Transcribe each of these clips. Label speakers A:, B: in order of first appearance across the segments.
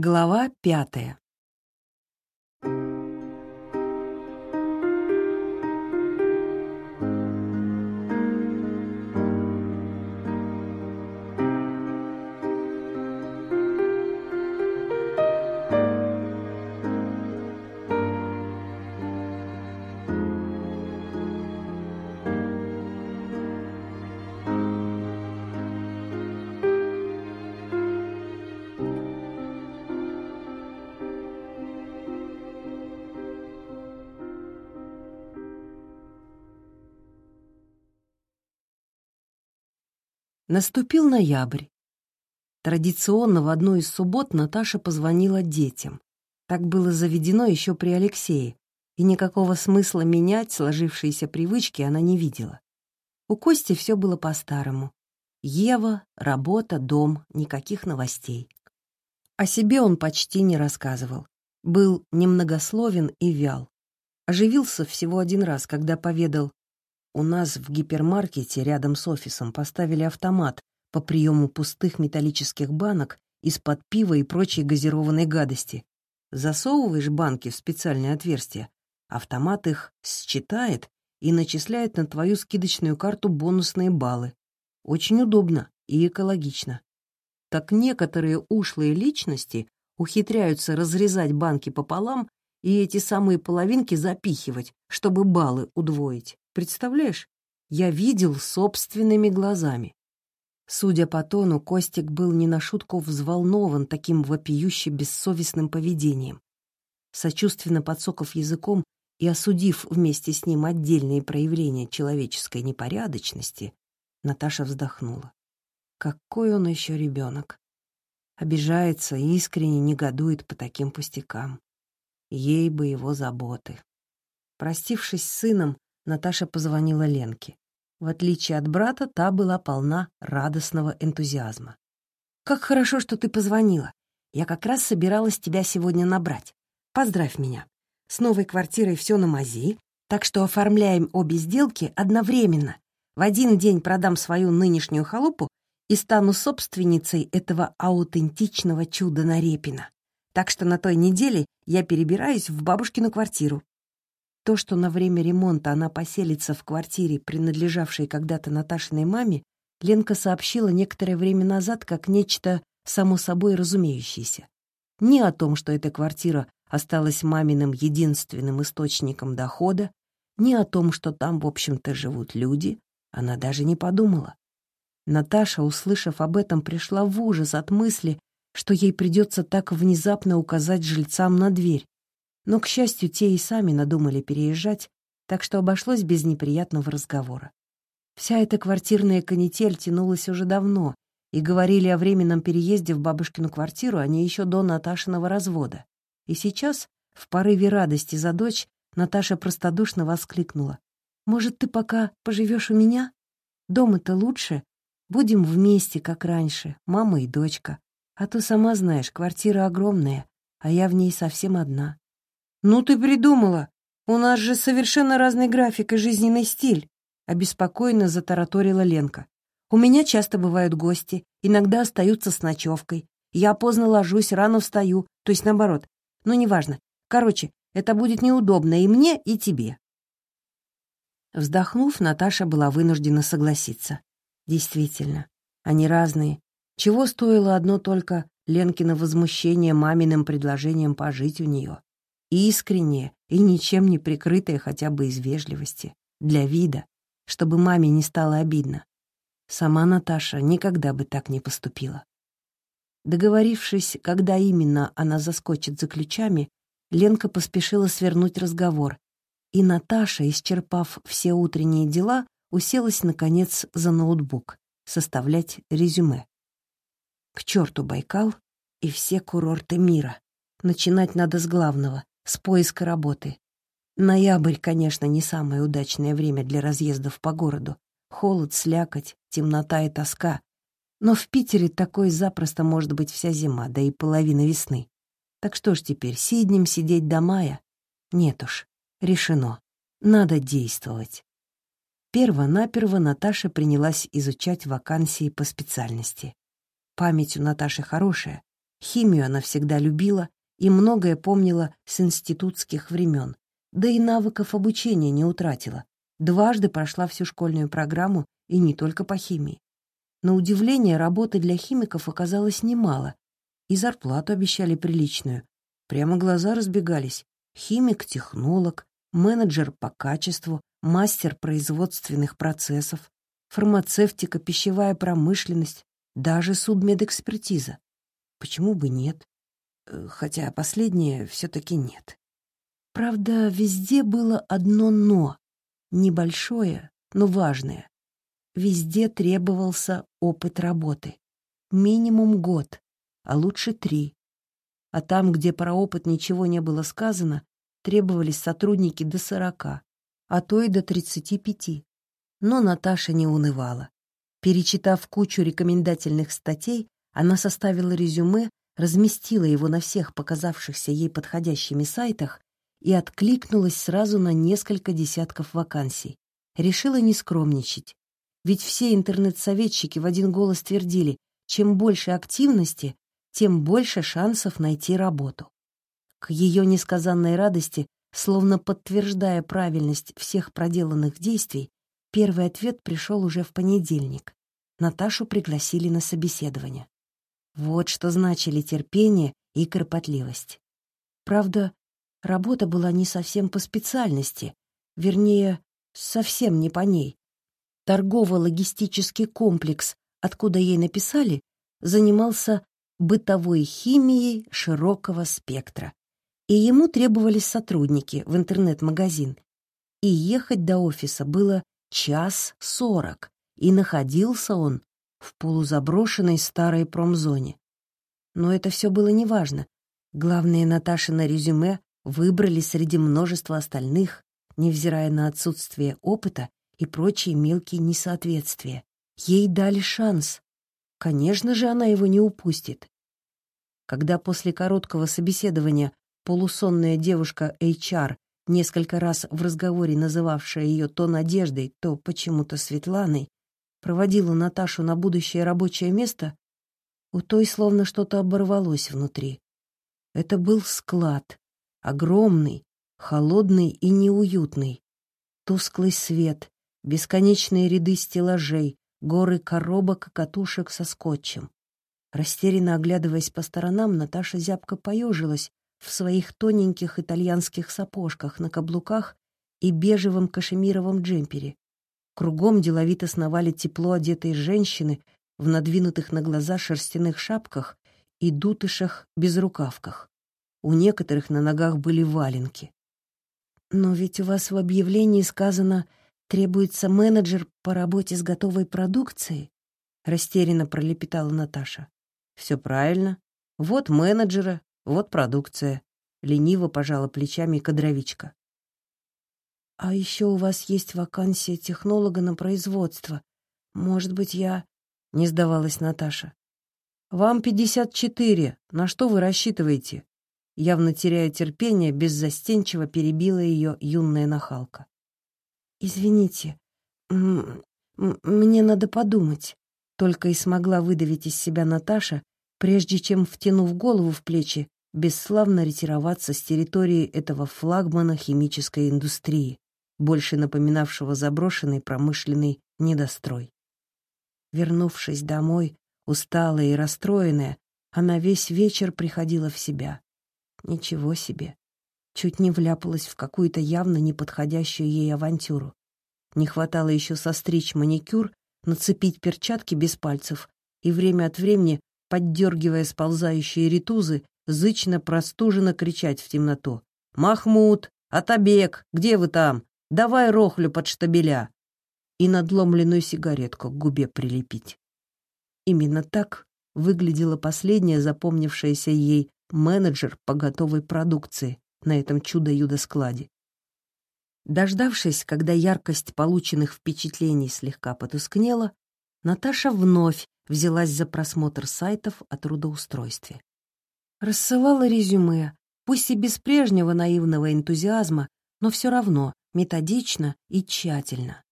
A: Глава пятая. Наступил ноябрь. Традиционно в одну из суббот Наташа позвонила детям. Так было заведено еще при Алексее, и никакого смысла менять сложившиеся привычки она не видела. У Кости все было по-старому. Ева, работа, дом, никаких новостей. О себе он почти не рассказывал. Был немногословен и вял. Оживился всего один раз, когда поведал, у нас в гипермаркете рядом с офисом поставили автомат по приему пустых металлических банок из-под пива и прочей газированной гадости. Засовываешь банки в специальное отверстие, автомат их считает и начисляет на твою скидочную карту бонусные баллы. Очень удобно и экологично. Так некоторые ушлые личности ухитряются разрезать банки пополам и эти самые половинки запихивать, чтобы баллы удвоить. Представляешь, я видел собственными глазами. Судя по тону, Костик был не на шутку взволнован таким вопиюще бессовестным поведением. Сочувственно подсоков языком и осудив вместе с ним отдельные проявления человеческой непорядочности, Наташа вздохнула. Какой он еще ребенок. Обижается и искренне негодует по таким пустякам. Ей бы его заботы. Простившись с сыном, Наташа позвонила Ленке. В отличие от брата, та была полна радостного энтузиазма. «Как хорошо, что ты позвонила. Я как раз собиралась тебя сегодня набрать. Поздравь меня. С новой квартирой все на мази, так что оформляем обе сделки одновременно. В один день продам свою нынешнюю халупу и стану собственницей этого аутентичного чуда на Репина. Так что на той неделе я перебираюсь в бабушкину квартиру. То, что на время ремонта она поселится в квартире, принадлежавшей когда-то Наташиной маме, Ленка сообщила некоторое время назад как нечто само собой разумеющееся. Ни о том, что эта квартира осталась маминым единственным источником дохода, ни о том, что там, в общем-то, живут люди, она даже не подумала. Наташа, услышав об этом, пришла в ужас от мысли, что ей придется так внезапно указать жильцам на дверь, но, к счастью, те и сами надумали переезжать, так что обошлось без неприятного разговора. Вся эта квартирная канитель тянулась уже давно, и говорили о временном переезде в бабушкину квартиру они еще до Наташиного развода. И сейчас, в порыве радости за дочь, Наташа простодушно воскликнула. «Может, ты пока поживешь у меня? Дома-то лучше. Будем вместе, как раньше, мама и дочка. А то, сама знаешь, квартира огромная, а я в ней совсем одна. «Ну ты придумала! У нас же совершенно разный график и жизненный стиль!» Обеспокоенно затараторила Ленка. «У меня часто бывают гости, иногда остаются с ночевкой. Я поздно ложусь, рано встаю, то есть наоборот. Ну, неважно. Короче, это будет неудобно и мне, и тебе». Вздохнув, Наташа была вынуждена согласиться. Действительно, они разные. Чего стоило одно только Ленкино возмущение маминым предложением пожить у нее искреннее и ничем не прикрытое хотя бы из вежливости, для вида, чтобы маме не стало обидно. Сама Наташа никогда бы так не поступила. Договорившись, когда именно она заскочит за ключами, Ленка поспешила свернуть разговор, и Наташа, исчерпав все утренние дела, уселась, наконец, за ноутбук, составлять резюме. К черту Байкал и все курорты мира. Начинать надо с главного с поиска работы. Ноябрь, конечно, не самое удачное время для разъездов по городу. Холод, слякоть, темнота и тоска. Но в Питере такой запросто может быть вся зима, да и половина весны. Так что ж теперь, сиднем сидеть до мая? Нет уж, решено. Надо действовать. Перво-наперво Наташа принялась изучать вакансии по специальности. Память у Наташи хорошая, Химию она всегда любила и многое помнила с институтских времен, да и навыков обучения не утратила. Дважды прошла всю школьную программу и не только по химии. На удивление, работы для химиков оказалось немало, и зарплату обещали приличную. Прямо глаза разбегались. Химик-технолог, менеджер по качеству, мастер производственных процессов, фармацевтика, пищевая промышленность, даже судмедэкспертиза. Почему бы нет? Э, хотя последнее все-таки нет. Правда, везде было одно «но», небольшое, но важное. Везде требовался опыт работы. Минимум год, а лучше три. А там, где про опыт ничего не было сказано, требовались сотрудники до сорока, а то и до тридцати пяти. Но Наташа не унывала. Перечитав кучу рекомендательных статей, она составила резюме, разместила его на всех показавшихся ей подходящими сайтах и откликнулась сразу на несколько десятков вакансий. Решила не скромничать. Ведь все интернет-советчики в один голос твердили, чем больше активности, тем больше шансов найти работу. К ее несказанной радости, словно подтверждая правильность всех проделанных действий, первый ответ пришел уже в понедельник. Наташу пригласили на собеседование. Вот что значили терпение и кропотливость. Правда, работа была не совсем по специальности, вернее, совсем не по ней. Торгово-логистический комплекс, откуда ей написали, занимался бытовой химией широкого спектра. И ему требовались сотрудники в интернет-магазин. И ехать до офиса было час сорок, и находился он в полузаброшенной старой промзоне. Но это все было неважно. Главное, Наташа на резюме выбрали среди множества остальных, невзирая на отсутствие опыта и прочие мелкие несоответствия. Ей дали шанс. Конечно же, она его не упустит. Когда после короткого собеседования полусонная девушка HR, несколько раз в разговоре называвшая ее то Надеждой, то почему-то Светланой, проводила Наташу на будущее рабочее место, у той словно что-то оборвалось внутри. Это был склад, огромный, холодный и неуютный. Тусклый свет, бесконечные ряды стеллажей, горы коробок и катушек со скотчем. Растерянно оглядываясь по сторонам, Наташа зябко поежилась в своих тоненьких итальянских сапожках на каблуках и бежевом кашемировом джемпере. Кругом деловито сновали тепло одетые женщины в надвинутых на глаза шерстяных шапках и дутышах-безрукавках. У некоторых на ногах были валенки. «Но ведь у вас в объявлении сказано «требуется менеджер по работе с готовой продукцией», — растерянно пролепетала Наташа. «Все правильно. Вот менеджеры, вот продукция», — лениво пожала плечами кадровичка. «А еще у вас есть вакансия технолога на производство. Может быть, я...» — не сдавалась Наташа. «Вам пятьдесят четыре. На что вы рассчитываете?» Явно теряя терпение, беззастенчиво перебила ее юная нахалка. «Извините, мне надо подумать», — только и смогла выдавить из себя Наташа, прежде чем, втянув голову в плечи, бесславно ретироваться с территории этого флагмана химической индустрии, больше напоминавшего заброшенный промышленный недострой. Вернувшись домой, усталая и расстроенная, она весь вечер приходила в себя. Ничего себе. Чуть не вляпалась в какую-то явно неподходящую ей авантюру. Не хватало еще состричь маникюр, нацепить перчатки без пальцев и время от времени, поддергивая сползающие ритузы, зычно простуженно кричать в темноту. «Махмуд! Атабек! Где вы там? Давай рохлю под штабеля!» И надломленную сигаретку к губе прилепить. Именно так выглядела последняя запомнившаяся ей менеджер по готовой продукции на этом чудо-юдо-складе. Дождавшись, когда яркость полученных впечатлений слегка потускнела, Наташа вновь взялась за просмотр сайтов о трудоустройстве. Рассылала резюме, пусть и без прежнего наивного энтузиазма, но все равно методично и тщательно.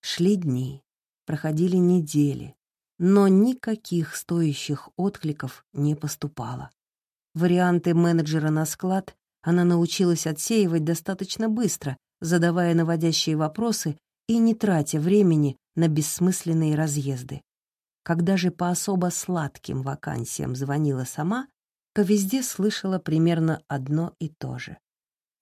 A: Шли дни, проходили недели, но никаких стоящих откликов не поступало. Варианты менеджера на склад она научилась отсеивать достаточно быстро, задавая наводящие вопросы и не тратя времени на бессмысленные разъезды. Когда же по особо сладким вакансиям звонила сама, то везде слышала примерно одно и то же.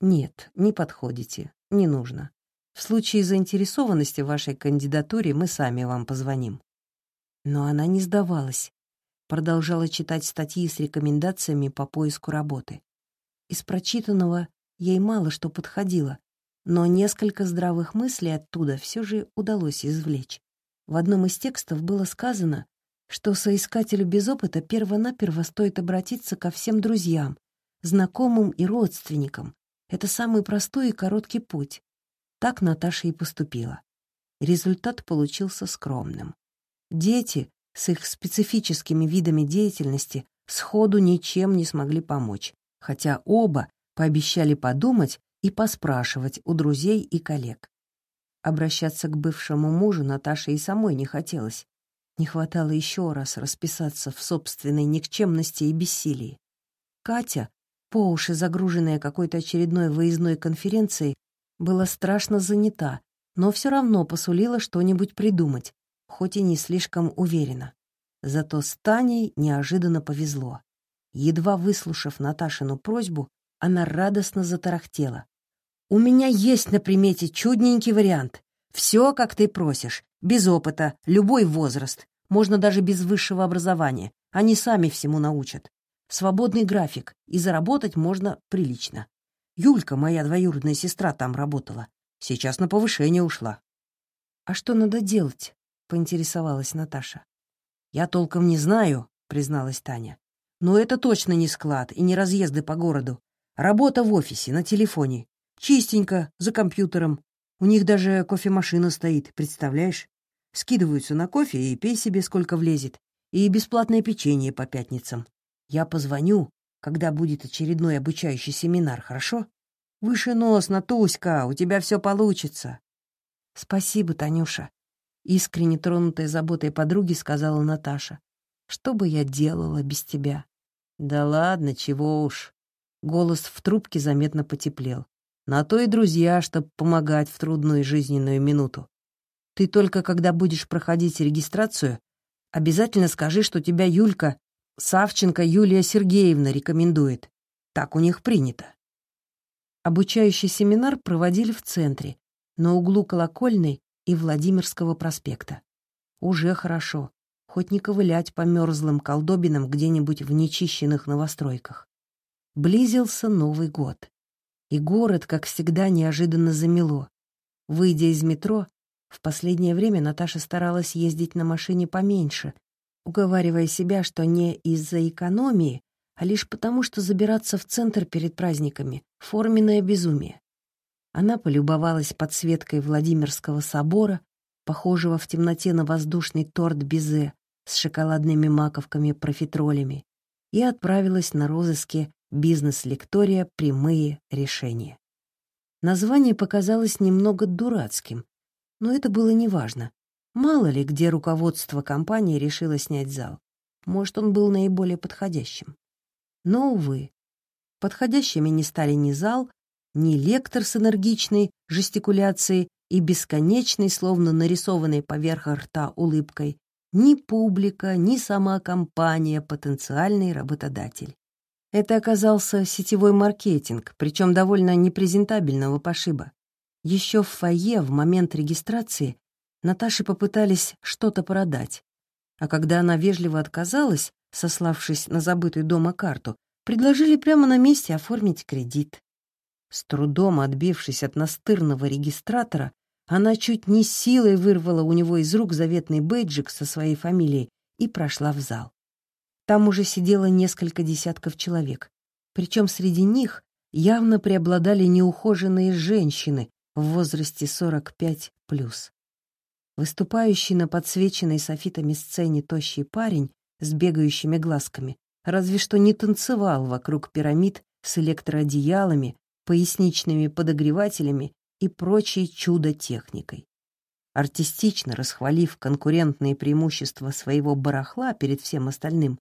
A: «Нет, не подходите, не нужно. В случае заинтересованности в вашей кандидатуре мы сами вам позвоним». Но она не сдавалась, продолжала читать статьи с рекомендациями по поиску работы. Из прочитанного ей мало что подходило, но несколько здравых мыслей оттуда все же удалось извлечь. В одном из текстов было сказано, что соискателю без опыта перво-наперво стоит обратиться ко всем друзьям, знакомым и родственникам. Это самый простой и короткий путь. Так Наташа и поступила. Результат получился скромным. Дети с их специфическими видами деятельности сходу ничем не смогли помочь, хотя оба пообещали подумать и поспрашивать у друзей и коллег. Обращаться к бывшему мужу Наташе и самой не хотелось. Не хватало еще раз расписаться в собственной никчемности и бессилии. Катя, по уши загруженная какой-то очередной выездной конференцией, была страшно занята, но все равно посулила что-нибудь придумать, хоть и не слишком уверенно. Зато с Таней неожиданно повезло. Едва выслушав Наташину просьбу, она радостно затарахтела. «У меня есть на примете чудненький вариант. Все, как ты просишь, без опыта, любой возраст, можно даже без высшего образования. Они сами всему научат. Свободный график, и заработать можно прилично. Юлька, моя двоюродная сестра, там работала. Сейчас на повышение ушла. «А что надо делать?» — поинтересовалась Наташа. «Я толком не знаю», — призналась Таня. «Но это точно не склад и не разъезды по городу. Работа в офисе, на телефоне. Чистенько, за компьютером. У них даже кофемашина стоит, представляешь? Скидываются на кофе и пей себе сколько влезет. И бесплатное печенье по пятницам. Я позвоню, когда будет очередной обучающий семинар, хорошо? Выше нос, Натуська, у тебя все получится. Спасибо, Танюша. Искренне тронутая заботой подруги сказала Наташа. Что бы я делала без тебя? Да ладно, чего уж. Голос в трубке заметно потеплел. На то и друзья, чтобы помогать в трудную жизненную минуту. Ты только когда будешь проходить регистрацию, обязательно скажи, что тебя Юлька, Савченко Юлия Сергеевна рекомендует. Так у них принято. Обучающий семинар проводили в центре, на углу Колокольной и Владимирского проспекта. Уже хорошо, хоть не ковылять по мерзлым колдобинам где-нибудь в нечищенных новостройках. Близился Новый год. И город, как всегда, неожиданно замело. Выйдя из метро, в последнее время Наташа старалась ездить на машине поменьше, уговаривая себя, что не из-за экономии, а лишь потому, что забираться в центр перед праздниками — форменное безумие. Она полюбовалась подсветкой Владимирского собора, похожего в темноте на воздушный торт безе с шоколадными маковками-профитролями, и отправилась на розыске Бизнес-лектория «Прямые решения». Название показалось немного дурацким, но это было неважно. Мало ли, где руководство компании решило снять зал. Может, он был наиболее подходящим. Но, увы, подходящими не стали ни зал, ни лектор с энергичной жестикуляцией и бесконечной, словно нарисованной поверх рта улыбкой, ни публика, ни сама компания, потенциальный работодатель. Это оказался сетевой маркетинг, причем довольно непрезентабельного пошиба. Еще в фойе в момент регистрации Наташе попытались что-то продать, а когда она вежливо отказалась, сославшись на забытую дома карту, предложили прямо на месте оформить кредит. С трудом отбившись от настырного регистратора, она чуть не силой вырвала у него из рук заветный бейджик со своей фамилией и прошла в зал. Там уже сидело несколько десятков человек. Причем среди них явно преобладали неухоженные женщины в возрасте 45+. Выступающий на подсвеченной софитами сцене тощий парень с бегающими глазками разве что не танцевал вокруг пирамид с электроодеялами, поясничными подогревателями и прочей чудо-техникой. Артистично расхвалив конкурентные преимущества своего барахла перед всем остальным,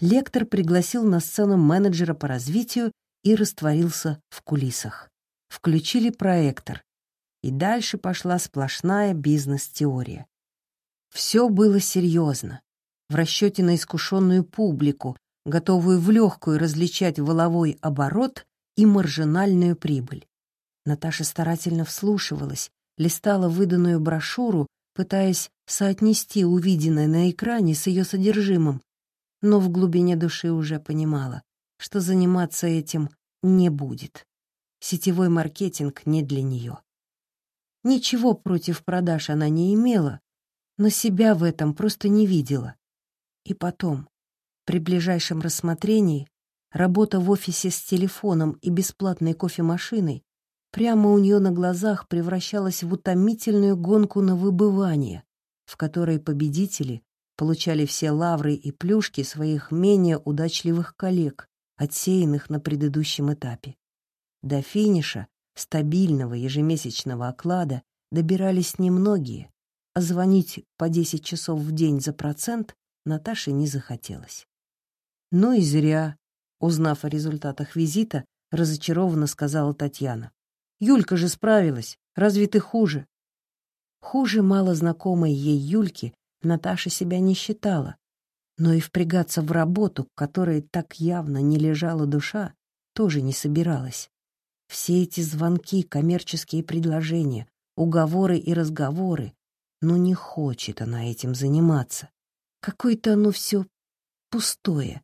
A: лектор пригласил на сцену менеджера по развитию и растворился в кулисах. Включили проектор, и дальше пошла сплошная бизнес-теория. Все было серьезно, в расчете на искушенную публику, готовую в легкую различать воловой оборот и маржинальную прибыль. Наташа старательно вслушивалась, листала выданную брошюру, пытаясь соотнести увиденное на экране с ее содержимым, но в глубине души уже понимала, что заниматься этим не будет. Сетевой маркетинг не для нее. Ничего против продаж она не имела, но себя в этом просто не видела. И потом, при ближайшем рассмотрении, работа в офисе с телефоном и бесплатной кофемашиной прямо у нее на глазах превращалась в утомительную гонку на выбывание, в которой победители получали все лавры и плюшки своих менее удачливых коллег, отсеянных на предыдущем этапе. До финиша стабильного ежемесячного оклада добирались немногие, а звонить по 10 часов в день за процент Наташе не захотелось. «Ну и зря», — узнав о результатах визита, разочарованно сказала Татьяна. «Юлька же справилась. Разве ты хуже?» Хуже малознакомой ей Юльки Наташа себя не считала, но и впрягаться в работу, к которой так явно не лежала душа, тоже не собиралась. Все эти звонки, коммерческие предложения, уговоры и разговоры, но не хочет она этим заниматься. Какое-то оно все пустое,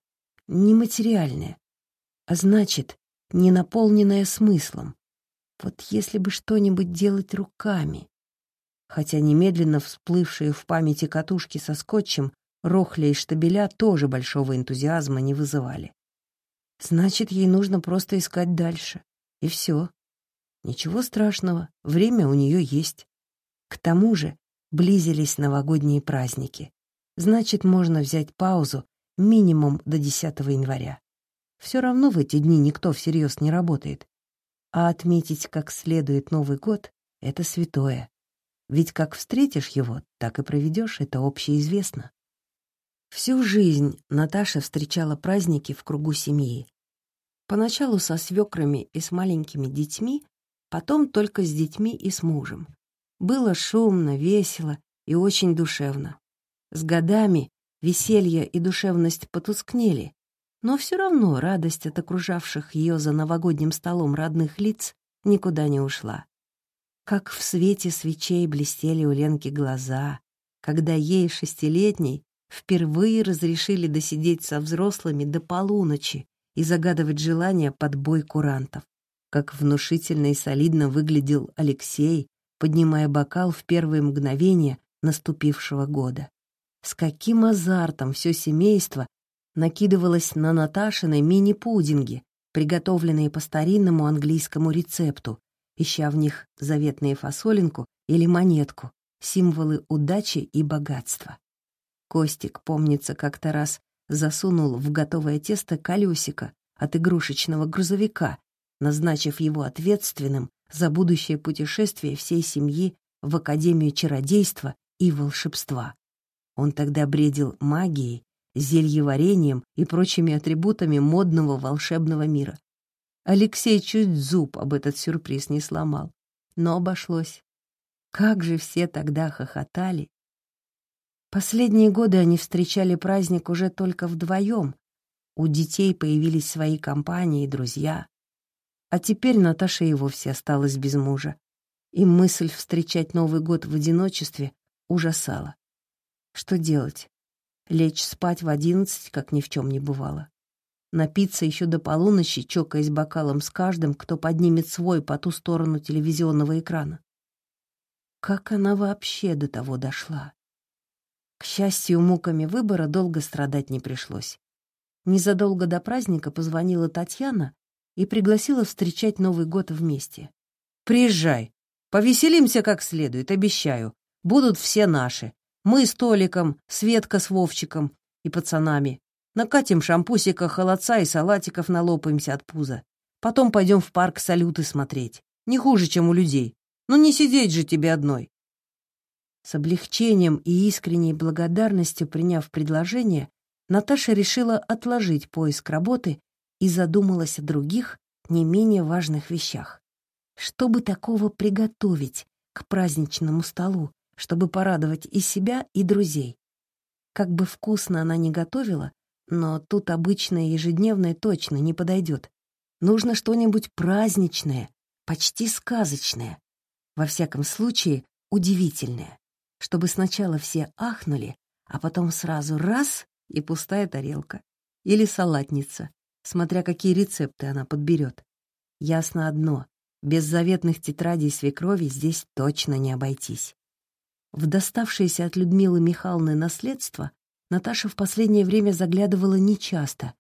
A: нематериальное, а значит, не наполненное смыслом. Вот если бы что-нибудь делать руками. Хотя немедленно всплывшие в памяти катушки со скотчем, рохля и штабеля тоже большого энтузиазма не вызывали. Значит, ей нужно просто искать дальше. И все. Ничего страшного, время у нее есть. К тому же близились новогодние праздники. Значит, можно взять паузу минимум до 10 января. Все равно в эти дни никто всерьез не работает. А отметить как следует Новый год — это святое. Ведь как встретишь его, так и проведешь, это общеизвестно. Всю жизнь Наташа встречала праздники в кругу семьи. Поначалу со свекрами и с маленькими детьми, потом только с детьми и с мужем. Было шумно, весело и очень душевно. С годами веселье и душевность потускнели, но все равно радость от окружавших ее за новогодним столом родных лиц никуда не ушла. Как в свете свечей блестели у Ленки глаза, когда ей, шестилетней, впервые разрешили досидеть со взрослыми до полуночи и загадывать желания под бой курантов. Как внушительно и солидно выглядел Алексей, поднимая бокал в первые мгновения наступившего года. С каким азартом все семейство накидывалось на Наташины мини-пудинги, приготовленные по старинному английскому рецепту, ища в них заветные фасолинку или монетку, символы удачи и богатства. Костик, помнится, как-то раз засунул в готовое тесто колесико от игрушечного грузовика, назначив его ответственным за будущее путешествие всей семьи в Академию чародейства и волшебства. Он тогда бредил магией, зельеварением и прочими атрибутами модного волшебного мира. Алексей чуть зуб об этот сюрприз не сломал, но обошлось. Как же все тогда хохотали. Последние годы они встречали праздник уже только вдвоем. У детей появились свои компании и друзья. А теперь Наташа и вовсе осталась без мужа. И мысль встречать Новый год в одиночестве ужасала. Что делать? Лечь спать в одиннадцать, как ни в чем не бывало. Напиться еще до полуночи, чокаясь бокалом с каждым, кто поднимет свой по ту сторону телевизионного экрана. Как она вообще до того дошла? К счастью, муками выбора долго страдать не пришлось. Незадолго до праздника позвонила Татьяна и пригласила встречать Новый год вместе. «Приезжай, повеселимся как следует, обещаю. Будут все наши. Мы с Толиком, Светка с Вовчиком и пацанами. Накатим шампусика, холодца и салатиков налопаемся от пуза. Потом пойдем в парк салюты смотреть. Не хуже, чем у людей. Ну не сидеть же тебе одной. С облегчением и искренней благодарностью приняв предложение, Наташа решила отложить поиск работы и задумалась о других, не менее важных вещах. Что бы такого приготовить к праздничному столу, чтобы порадовать и себя, и друзей? Как бы вкусно она ни готовила, но тут обычное ежедневное точно не подойдет. Нужно что-нибудь праздничное, почти сказочное. Во всяком случае, удивительное. Чтобы сначала все ахнули, а потом сразу раз — и пустая тарелка. Или салатница, смотря какие рецепты она подберет. Ясно одно — без заветных тетрадей свекрови здесь точно не обойтись. В доставшееся от Людмилы Михайловны наследство Наташа в последнее время заглядывала нечасто.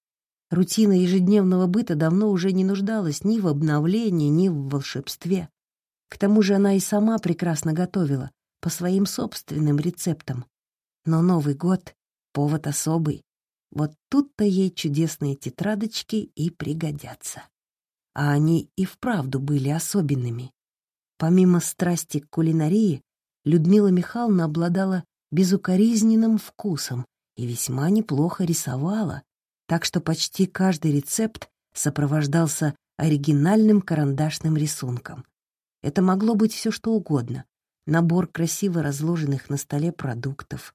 A: Рутина ежедневного быта давно уже не нуждалась ни в обновлении, ни в волшебстве. К тому же она и сама прекрасно готовила, по своим собственным рецептам. Но Новый год — повод особый. Вот тут-то ей чудесные тетрадочки и пригодятся. А они и вправду были особенными. Помимо страсти к кулинарии, Людмила Михайловна обладала безукоризненным вкусом и весьма неплохо рисовала, так что почти каждый рецепт сопровождался оригинальным карандашным рисунком. Это могло быть все что угодно. Набор красиво разложенных на столе продуктов,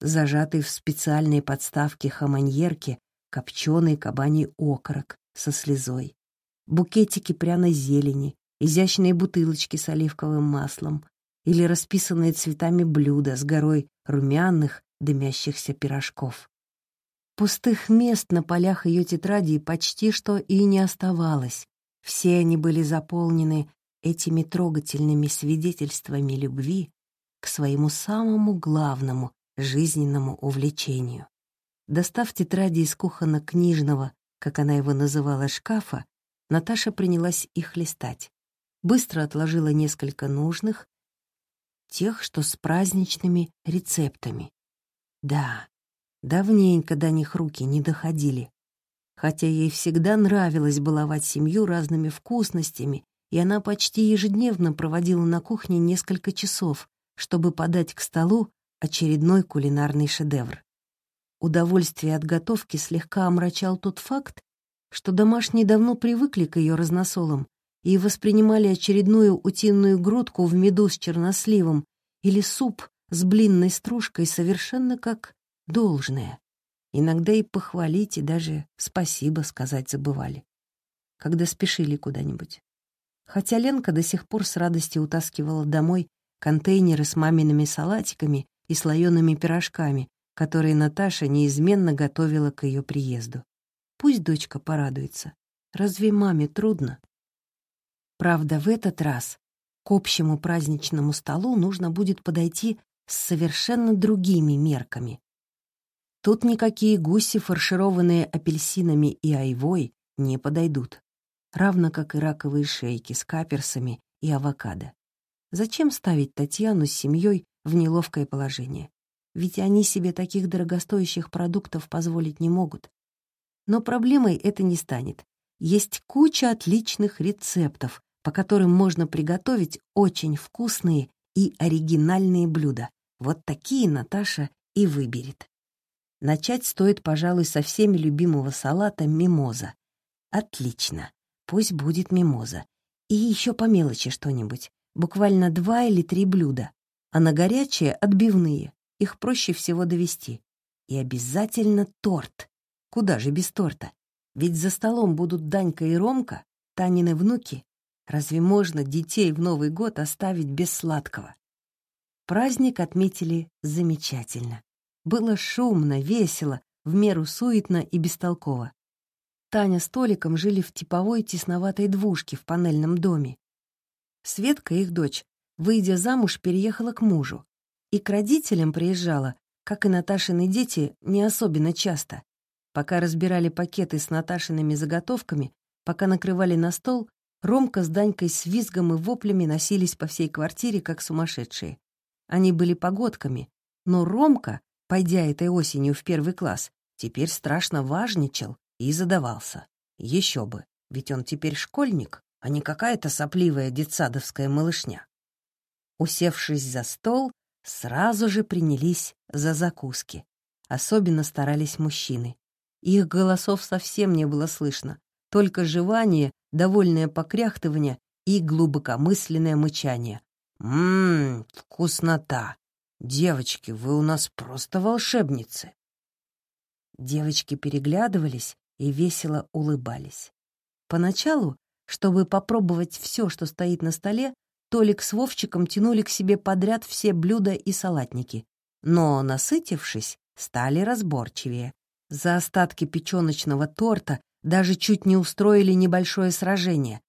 A: зажатый в специальной подставке хаманьерки копченый кабаний окорок со слезой, букетики пряной зелени, изящные бутылочки с оливковым маслом или расписанные цветами блюда с горой румяных, дымящихся пирожков. Пустых мест на полях ее тетради почти что и не оставалось. Все они были заполнены этими трогательными свидетельствами любви к своему самому главному жизненному увлечению. Достав тетради из кухонно-книжного, как она его называла, шкафа, Наташа принялась их листать. Быстро отложила несколько нужных, тех, что с праздничными рецептами. Да, давненько до них руки не доходили. Хотя ей всегда нравилось баловать семью разными вкусностями, и она почти ежедневно проводила на кухне несколько часов, чтобы подать к столу очередной кулинарный шедевр. Удовольствие от готовки слегка омрачал тот факт, что домашние давно привыкли к ее разносолам и воспринимали очередную утиную грудку в меду с черносливом или суп с блинной стружкой совершенно как должное. Иногда и похвалить, и даже спасибо сказать забывали, когда спешили куда-нибудь. Хотя Ленка до сих пор с радостью утаскивала домой контейнеры с мамиными салатиками и слоеными пирожками, которые Наташа неизменно готовила к ее приезду. Пусть дочка порадуется. Разве маме трудно? Правда, в этот раз к общему праздничному столу нужно будет подойти с совершенно другими мерками. Тут никакие гуси, фаршированные апельсинами и айвой, не подойдут, равно как и раковые шейки с каперсами и авокадо. Зачем ставить Татьяну с семьей в неловкое положение? Ведь они себе таких дорогостоящих продуктов позволить не могут. Но проблемой это не станет. Есть куча отличных рецептов, по которым можно приготовить очень вкусные и оригинальные блюда. Вот такие Наташа и выберет. Начать стоит, пожалуй, со всеми любимого салата мимоза. Отлично. Пусть будет мимоза. И еще по мелочи что-нибудь. Буквально два или три блюда. А на горячие — отбивные. Их проще всего довести. И обязательно торт. Куда же без торта? Ведь за столом будут Данька и Ромка, Танины внуки. Разве можно детей в Новый год оставить без сладкого? Праздник отметили замечательно. Было шумно, весело, в меру суетно и бестолково. Таня с Толиком жили в типовой тесноватой двушке в панельном доме. Светка, их дочь, выйдя замуж, переехала к мужу. И к родителям приезжала, как и Наташины дети, не особенно часто. Пока разбирали пакеты с Наташиными заготовками, пока накрывали на стол, Ромка с Данькой с визгом и воплями носились по всей квартире, как сумасшедшие. Они были погодками, но Ромка пойдя этой осенью в первый класс, теперь страшно важничал и задавался. Еще бы, ведь он теперь школьник, а не какая-то сопливая детсадовская малышня. Усевшись за стол, сразу же принялись за закуски. особенно старались мужчины. Их голосов совсем не было слышно, только жевание, довольное покряхтывание и глубокомысленное мычание. «Ммм, вкуснота! Девочки, вы у нас просто волшебницы!» Девочки переглядывались и весело улыбались. Поначалу, чтобы попробовать все, что стоит на столе, Толик с Вовчиком тянули к себе подряд все блюда и салатники. Но, насытившись, стали разборчивее. За остатки печеночного торта даже чуть не устроили небольшое сражение,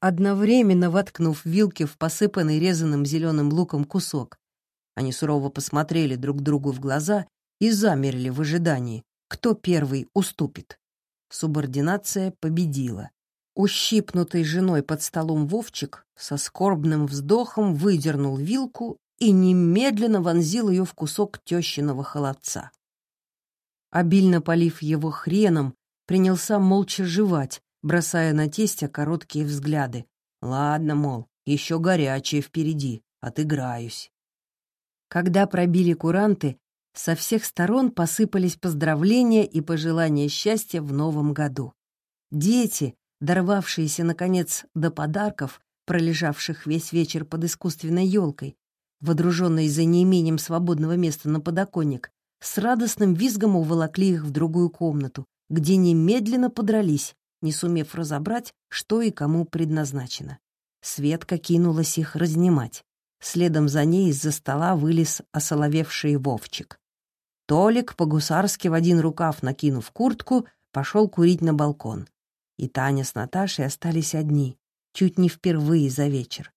A: одновременно воткнув вилки в посыпанный резаным зеленым луком кусок. Они сурово посмотрели друг другу в глаза и замерли в ожидании, кто первый уступит. Субординация победила. Ущипнутый женой под столом Вовчик со скорбным вздохом выдернул вилку и немедленно вонзил ее в кусок тещиного холодца. Обильно полив его хреном, принялся молча жевать, бросая на тестя короткие взгляды. «Ладно, мол, еще горячее впереди, отыграюсь». Когда пробили куранты, со всех сторон посыпались поздравления и пожелания счастья в новом году. Дети, дорвавшиеся, наконец, до подарков, пролежавших весь вечер под искусственной елкой, водруженной за неимением свободного места на подоконник, с радостным визгом уволокли их в другую комнату, где немедленно подрались, не сумев разобрать, что и кому предназначено. Светка кинулась их разнимать. Следом за ней из-за стола вылез осоловевший Вовчик. Толик, по-гусарски в один рукав накинув куртку, пошел курить на балкон и Таня с Наташей остались одни, чуть не впервые за вечер.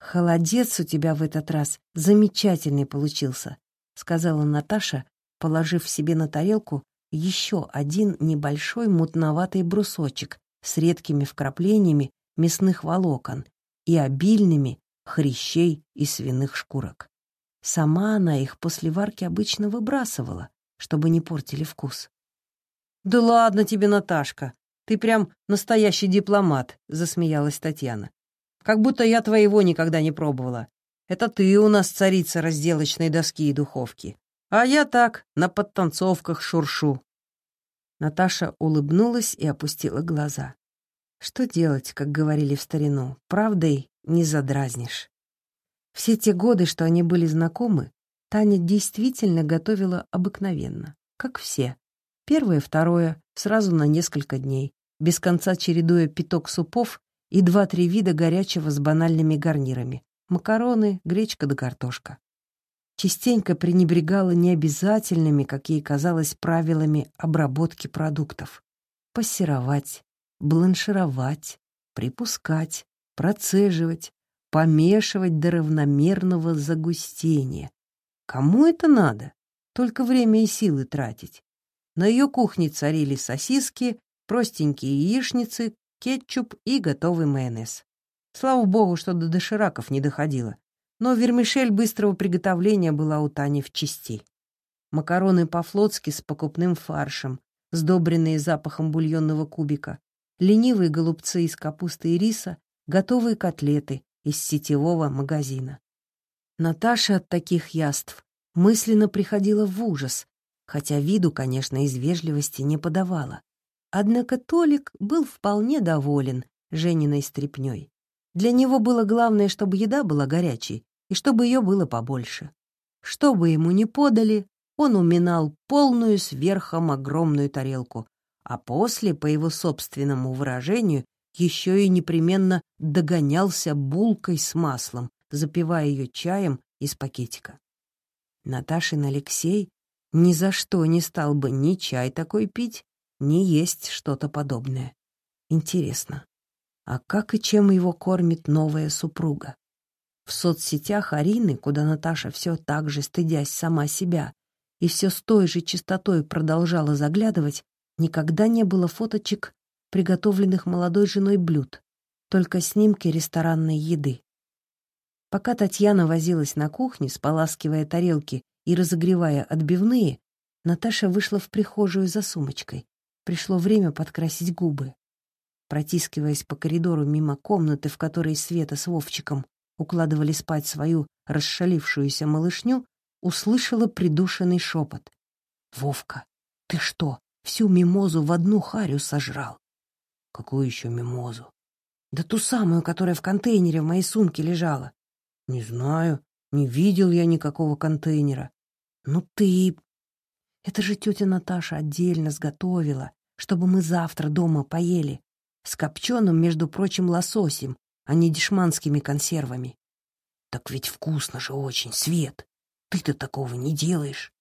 A: «Холодец у тебя в этот раз замечательный получился», — сказала Наташа, положив себе на тарелку еще один небольшой мутноватый брусочек с редкими вкраплениями мясных волокон и обильными хрящей и свиных шкурок. Сама она их после варки обычно выбрасывала, чтобы не портили вкус. «Да ладно тебе, Наташка!» Ты прям настоящий дипломат», — засмеялась Татьяна. «Как будто я твоего никогда не пробовала. Это ты у нас царица разделочной доски и духовки. А я так, на подтанцовках шуршу». Наташа улыбнулась и опустила глаза. Что делать, как говорили в старину, правдой не задразнишь. Все те годы, что они были знакомы, Таня действительно готовила обыкновенно, как все. Первое, второе, сразу на несколько дней без конца чередуя пяток супов и два-три вида горячего с банальными гарнирами — макароны, гречка да картошка. Частенько пренебрегала необязательными, как ей казалось, правилами обработки продуктов. Пассеровать, бланшировать, припускать, процеживать, помешивать до равномерного загустения. Кому это надо? Только время и силы тратить. На ее кухне царили сосиски, простенькие яичницы, кетчуп и готовый майонез. Слава богу, что до дошираков не доходило. Но вермишель быстрого приготовления была у Тани в части. Макароны по-флотски с покупным фаршем, сдобренные запахом бульонного кубика, ленивые голубцы из капусты и риса, готовые котлеты из сетевого магазина. Наташа от таких яств мысленно приходила в ужас, хотя виду, конечно, из вежливости не подавала. Однако Толик был вполне доволен Жениной стряпнёй. Для него было главное, чтобы еда была горячей и чтобы ее было побольше. Что бы ему ни подали, он уминал полную сверхом огромную тарелку, а после, по его собственному выражению, еще и непременно догонялся булкой с маслом, запивая ее чаем из пакетика. Наташин Алексей ни за что не стал бы ни чай такой пить, не есть что-то подобное. Интересно, а как и чем его кормит новая супруга? В соцсетях Арины, куда Наташа все так же, стыдясь сама себя, и все с той же чистотой продолжала заглядывать, никогда не было фоточек, приготовленных молодой женой блюд, только снимки ресторанной еды. Пока Татьяна возилась на кухне, споласкивая тарелки и разогревая отбивные, Наташа вышла в прихожую за сумочкой пришло время подкрасить губы. Протискиваясь по коридору мимо комнаты, в которой Света с Вовчиком укладывали спать свою расшалившуюся малышню, услышала придушенный шепот. Вовка, ты что, всю мимозу в одну харю сожрал?
B: Какую еще мимозу?
A: Да ту самую, которая в контейнере в моей сумке лежала.
B: Не знаю, не видел я никакого контейнера.
A: Ну ты... Это же тетя Наташа отдельно сготовила, чтобы мы завтра дома поели. С копченым, между прочим, лососем, а не дешманскими консервами.
B: Так ведь вкусно же очень, Свет. Ты-то такого не делаешь.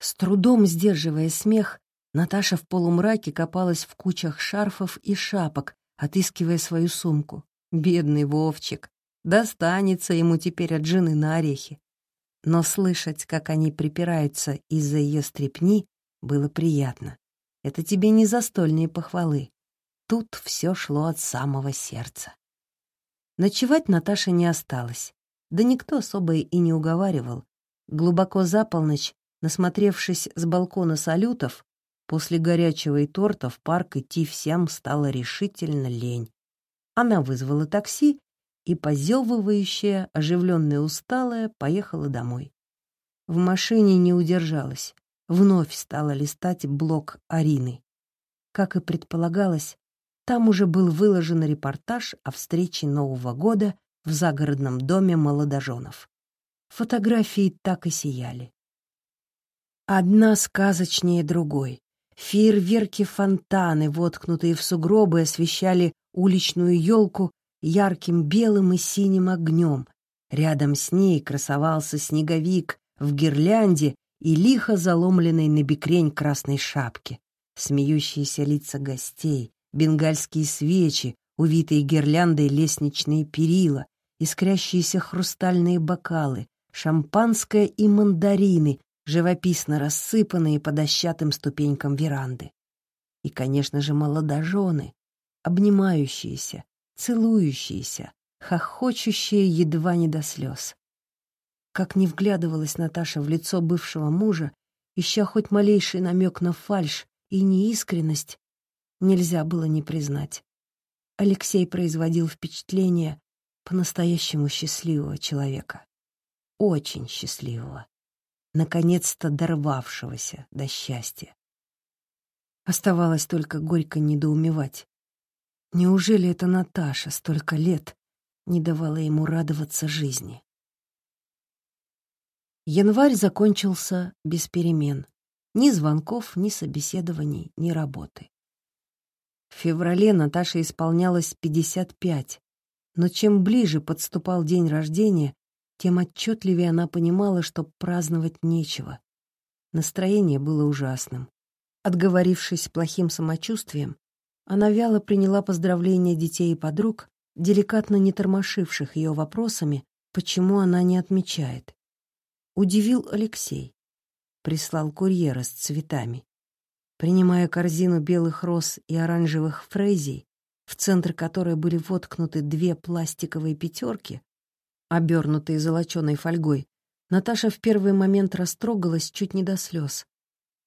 A: С трудом сдерживая смех, Наташа в полумраке копалась в кучах шарфов и шапок, отыскивая свою сумку. Бедный Вовчик. Достанется ему теперь от жены на орехи. Но слышать, как они припираются из-за ее стрепни, было приятно. Это тебе не застольные похвалы. Тут все шло от самого сердца. Ночевать Наташа не осталась. Да никто особо и не уговаривал. Глубоко за полночь, насмотревшись с балкона салютов, после горячего и торта в парк идти всем стало решительно лень. Она вызвала такси и, позевывающая, оживленная усталая, поехала домой. В машине не удержалась, вновь стала листать блог Арины. Как и предполагалось, там уже был выложен репортаж о встрече Нового года в загородном доме молодоженов. Фотографии так и сияли. Одна сказочнее другой. Фейерверки фонтаны, воткнутые в сугробы, освещали уличную елку ярким белым и синим огнем. Рядом с ней красовался снеговик в гирлянде и лихо заломленной на бекрень красной шапке. Смеющиеся лица гостей, бенгальские свечи, увитые гирляндой лестничные перила, искрящиеся хрустальные бокалы, шампанское и мандарины, живописно рассыпанные по дощатым ступенькам веранды. И, конечно же, молодожены, обнимающиеся, целующиеся, хохочущие едва не до слез. Как не вглядывалась Наташа в лицо бывшего мужа, ища хоть малейший намек на фальшь и неискренность, нельзя было не признать. Алексей производил впечатление по-настоящему счастливого человека. Очень счастливого. Наконец-то дорвавшегося до счастья. Оставалось только горько недоумевать. Неужели это Наташа столько лет не давала ему радоваться жизни? Январь закончился без перемен. Ни звонков, ни собеседований, ни работы. В феврале Наташе исполнялось 55, но чем ближе подступал день рождения, тем отчетливее она понимала, что праздновать нечего. Настроение было ужасным. Отговорившись плохим самочувствием, она вяло приняла поздравления детей и подруг, деликатно не тормошивших ее вопросами, почему она не отмечает. Удивил Алексей. Прислал курьера с цветами. Принимая корзину белых роз и оранжевых фрезий, в центр которой были воткнуты две пластиковые пятерки, обернутые золоченой фольгой, Наташа в первый момент растрогалась чуть не до слез.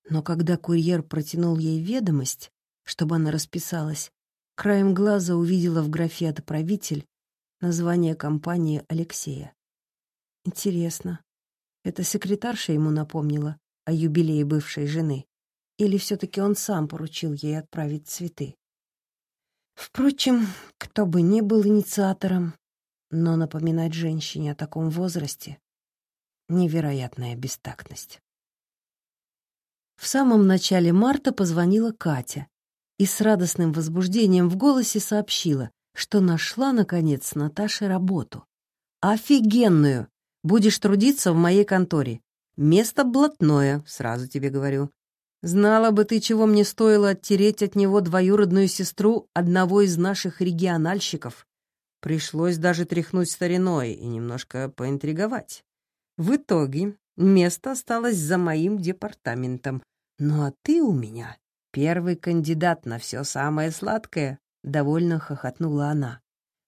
A: Но когда курьер протянул ей ведомость, чтобы она расписалась, краем глаза увидела в графе «Отправитель» название компании Алексея. Интересно, это секретарша ему напомнила о юбилее бывшей жены? Или все-таки он сам поручил ей отправить цветы? Впрочем, кто бы ни был инициатором, но напоминать женщине о таком возрасте — невероятная бестактность. В самом начале марта позвонила Катя и с радостным возбуждением в голосе сообщила, что нашла, наконец, Наташе работу. «Офигенную! Будешь трудиться в моей конторе. Место блатное, сразу тебе говорю. Знала бы ты, чего мне стоило оттереть от него двоюродную сестру одного из наших региональщиков. Пришлось даже тряхнуть стариной и немножко поинтриговать. В итоге место осталось за моим департаментом. Ну а ты у меня «Первый кандидат на все самое сладкое», — довольно хохотнула она.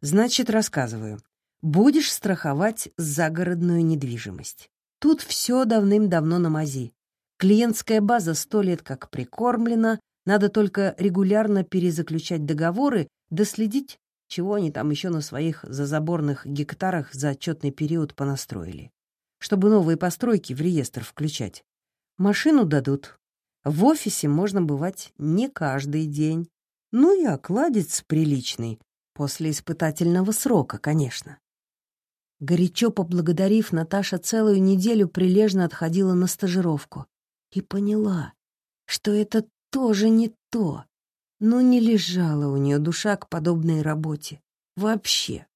A: «Значит, рассказываю. Будешь страховать загородную недвижимость. Тут все давным-давно на мази. Клиентская база сто лет как прикормлена, надо только регулярно перезаключать договоры, доследить, чего они там еще на своих зазаборных гектарах за отчетный период понастроили. Чтобы новые постройки в реестр включать. Машину дадут. В офисе можно бывать не каждый день. Ну и окладец приличный, после испытательного срока, конечно. Горячо поблагодарив, Наташа целую неделю прилежно отходила на стажировку и поняла, что это тоже не то. Но не лежала у нее душа к подобной работе. Вообще.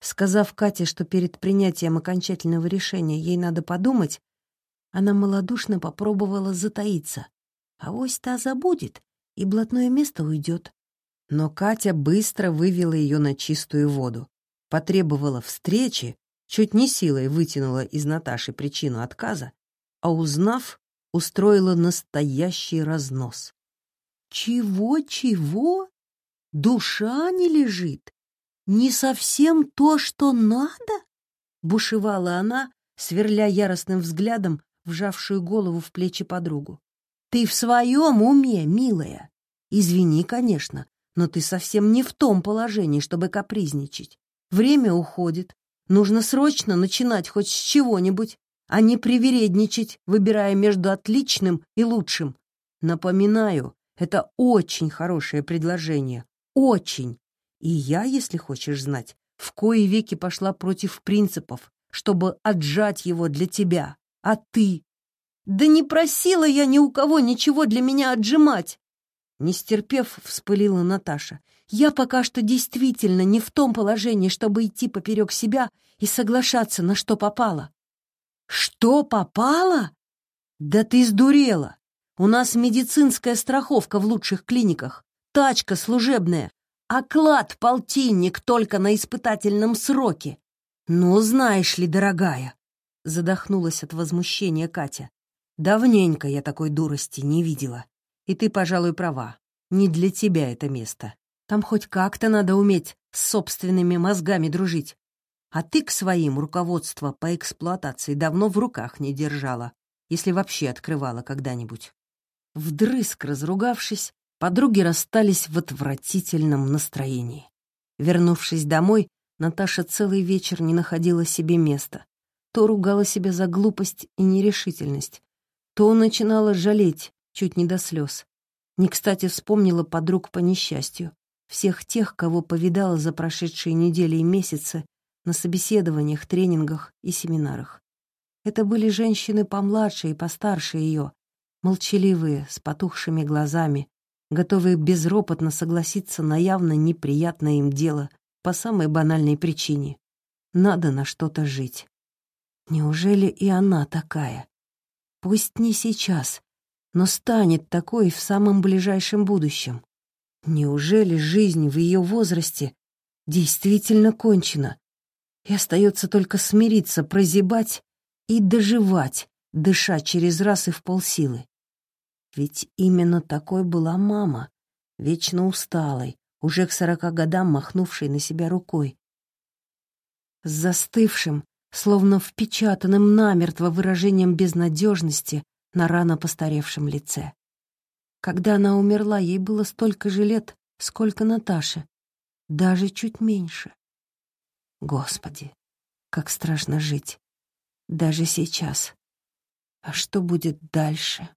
A: Сказав Кате, что перед принятием окончательного решения ей надо подумать, она малодушно попробовала затаиться. А вось та забудет, и блатное место уйдет. Но Катя быстро вывела ее на чистую воду, потребовала встречи, чуть не силой вытянула из Наташи причину отказа, а узнав, устроила настоящий разнос. «Чего-чего? Душа не лежит? Не совсем то, что надо?» — бушевала она, сверля яростным взглядом вжавшую голову в плечи подругу. «Ты в своем уме, милая? Извини, конечно, но ты совсем не в том положении, чтобы капризничать. Время уходит. Нужно срочно начинать хоть с чего-нибудь, а не привередничать, выбирая между отличным и лучшим. Напоминаю, это очень хорошее предложение. Очень. И я, если хочешь знать, в кои веки пошла против принципов, чтобы отжать его для тебя. А ты? Да не просила я ни у кого ничего для меня отжимать. Не стерпев, вспылила Наташа. Я пока что действительно не в том положении, чтобы идти поперек себя и соглашаться на что попало. Что попало? Да ты сдурела. У нас медицинская страховка в лучших клиниках, тачка служебная, оклад полтинник только на испытательном сроке. Ну, знаешь ли, дорогая, Задохнулась от возмущения Катя. «Давненько я такой дурости не видела. И ты, пожалуй, права. Не для тебя это место. Там хоть как-то надо уметь с собственными мозгами дружить. А ты к своим руководство по эксплуатации давно в руках не держала, если вообще открывала когда-нибудь». Вдрызг разругавшись, подруги расстались в отвратительном настроении. Вернувшись домой, Наташа целый вечер не находила себе места то ругала себя за глупость и нерешительность, то начинала жалеть, чуть не до слез. Не кстати вспомнила подруг по несчастью, всех тех, кого повидала за прошедшие недели и месяцы на собеседованиях, тренингах и семинарах. Это были женщины помладше и постарше ее, молчаливые, с потухшими глазами, готовые безропотно согласиться на явно неприятное им дело по самой банальной причине. Надо на что-то жить. Неужели и она такая? Пусть не сейчас, но станет такой в самом ближайшем будущем. Неужели жизнь в ее возрасте действительно кончена, и остается только смириться, прозябать и доживать, дыша через раз и в полсилы? Ведь именно такой была мама, вечно усталой, уже к сорока годам махнувшей на себя рукой. С застывшим, словно впечатанным намертво выражением безнадежности на рано постаревшем лице. Когда она умерла, ей было столько же лет, сколько Наташе, даже чуть меньше. Господи, как страшно жить, даже сейчас. А что будет дальше?